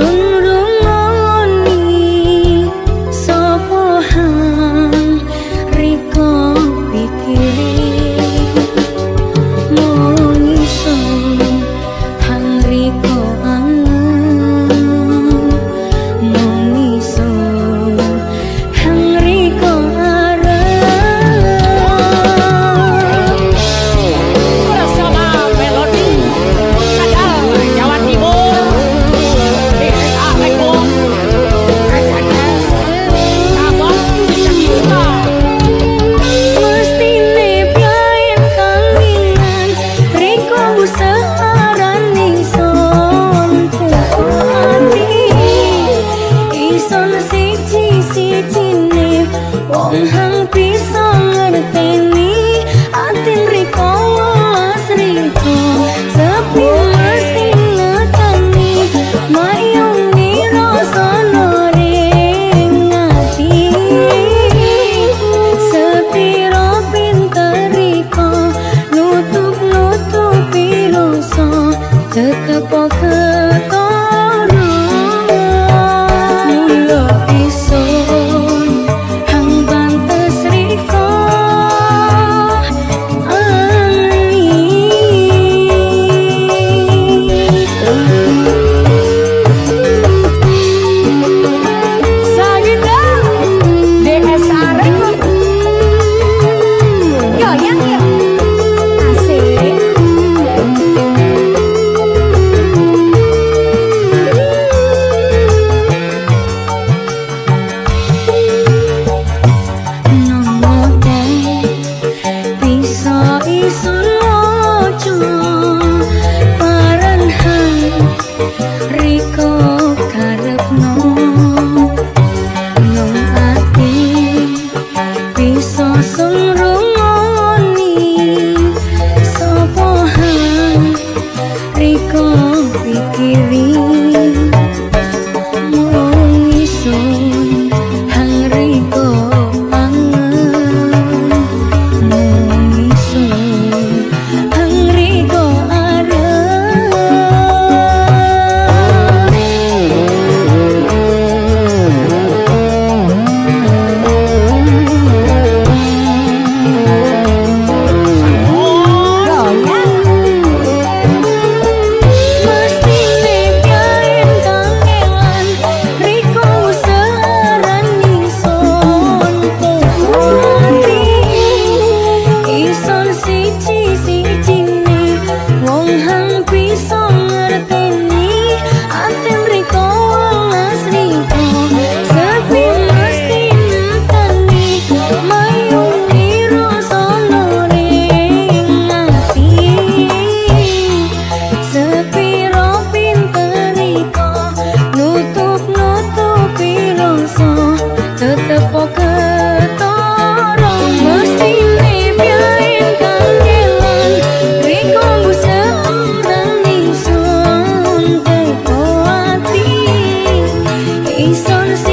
Soon Oh. East on the